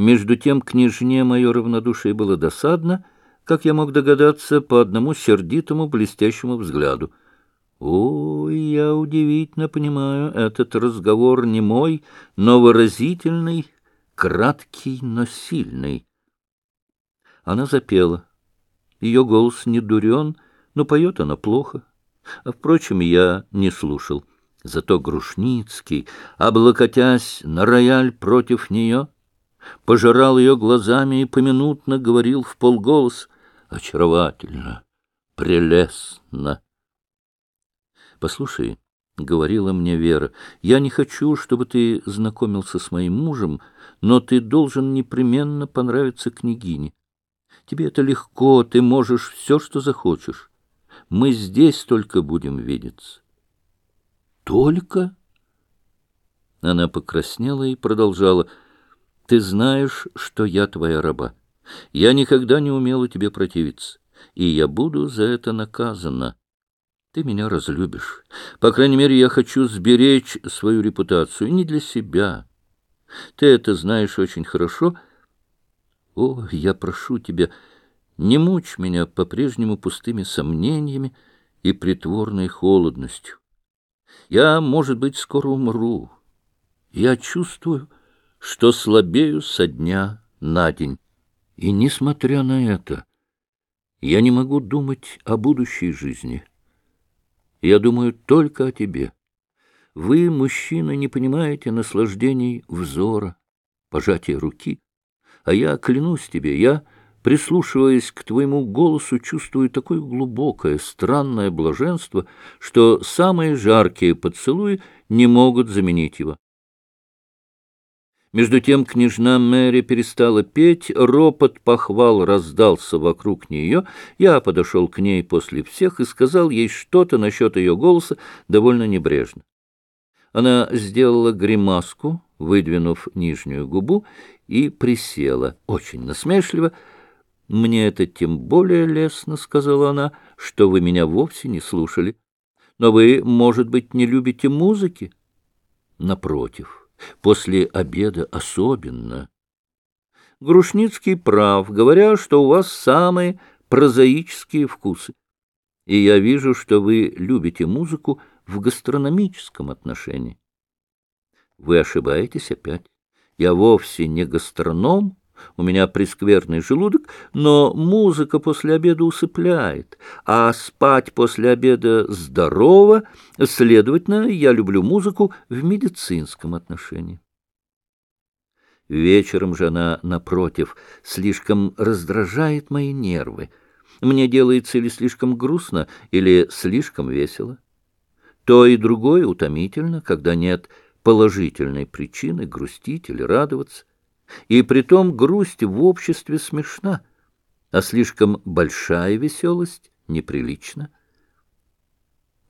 Между тем княжне мое равнодушие было досадно, как я мог догадаться, по одному сердитому блестящему взгляду. Ой, я удивительно понимаю, этот разговор не мой, но выразительный, краткий, но сильный. Она запела. Ее голос не дурен, но поет она плохо. А, впрочем, я не слушал. Зато Грушницкий, облокотясь на рояль против нее, пожирал ее глазами и поминутно говорил в полголос «Очаровательно, прелестно». «Послушай», — говорила мне Вера, — «я не хочу, чтобы ты знакомился с моим мужем, но ты должен непременно понравиться княгине. Тебе это легко, ты можешь все, что захочешь. Мы здесь только будем видеться». «Только?» Она покраснела и продолжала. «Ты знаешь, что я твоя раба. Я никогда не умела тебе противиться, и я буду за это наказана». Ты меня разлюбишь. По крайней мере, я хочу сберечь свою репутацию. Не для себя. Ты это знаешь очень хорошо. О, я прошу тебя, не мучь меня по-прежнему пустыми сомнениями и притворной холодностью. Я, может быть, скоро умру. Я чувствую, что слабею со дня на день. И, несмотря на это, я не могу думать о будущей жизни. Я думаю только о тебе. Вы, мужчины, не понимаете наслаждений взора, пожатия руки. А я клянусь тебе, я, прислушиваясь к твоему голосу, чувствую такое глубокое, странное блаженство, что самые жаркие поцелуи не могут заменить его. Между тем княжна Мэри перестала петь, ропот похвал раздался вокруг нее. Я подошел к ней после всех и сказал ей что-то насчет ее голоса довольно небрежно. Она сделала гримаску, выдвинув нижнюю губу, и присела, очень насмешливо. «Мне это тем более лестно», — сказала она, — «что вы меня вовсе не слушали. Но вы, может быть, не любите музыки?» «Напротив». После обеда особенно. Грушницкий прав, говоря, что у вас самые прозаические вкусы. И я вижу, что вы любите музыку в гастрономическом отношении. Вы ошибаетесь опять. Я вовсе не гастроном, у меня прескверный желудок, но музыка после обеда усыпляет, а спать после обеда здорово, следовательно, я люблю музыку в медицинском отношении. Вечером же она, напротив, слишком раздражает мои нервы. Мне делается или слишком грустно, или слишком весело. То и другое утомительно, когда нет положительной причины грустить или радоваться. И притом грусть в обществе смешна, а слишком большая веселость неприлична.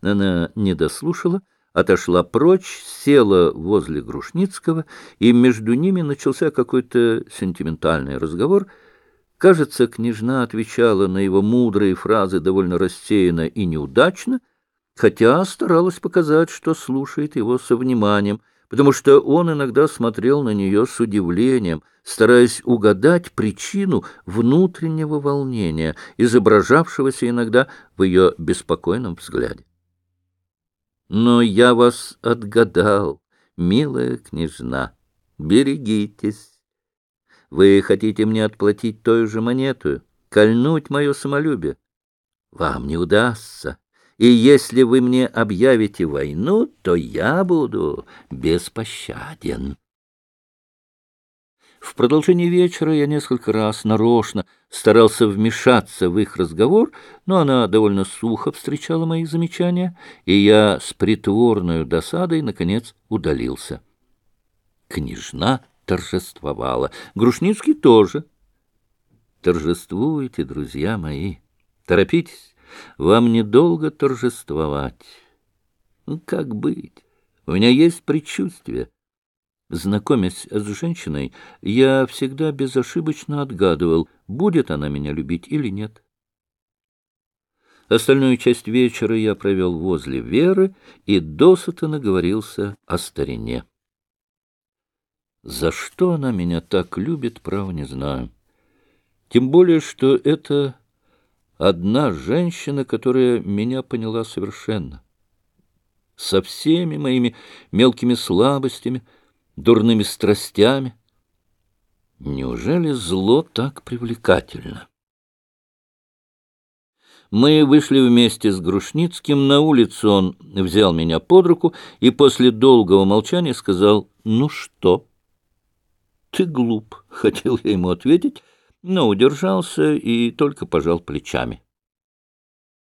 Она не дослушала, отошла прочь, села возле Грушницкого, и между ними начался какой-то сентиментальный разговор. Кажется, княжна отвечала на его мудрые фразы довольно рассеянно и неудачно, хотя старалась показать, что слушает его со вниманием, потому что он иногда смотрел на нее с удивлением, стараясь угадать причину внутреннего волнения, изображавшегося иногда в ее беспокойном взгляде. «Но я вас отгадал, милая княжна, берегитесь. Вы хотите мне отплатить той же монету, кольнуть мое самолюбие? Вам не удастся. И если вы мне объявите войну, то я буду беспощаден. В продолжении вечера я несколько раз нарочно старался вмешаться в их разговор, но она довольно сухо встречала мои замечания, и я с притворной досадой, наконец, удалился. Княжна торжествовала, Грушницкий тоже. Торжествуйте, друзья мои, торопитесь. Вам недолго торжествовать. Ну, как быть? У меня есть предчувствие. Знакомясь с женщиной, я всегда безошибочно отгадывал, будет она меня любить или нет. Остальную часть вечера я провел возле Веры и досыта наговорился о старине. За что она меня так любит, право не знаю. Тем более, что это одна женщина, которая меня поняла совершенно. Со всеми моими мелкими слабостями, дурными страстями. Неужели зло так привлекательно? Мы вышли вместе с Грушницким. На улицу он взял меня под руку и после долгого молчания сказал «Ну что?» «Ты глуп», — хотел я ему ответить, но удержался и только пожал плечами.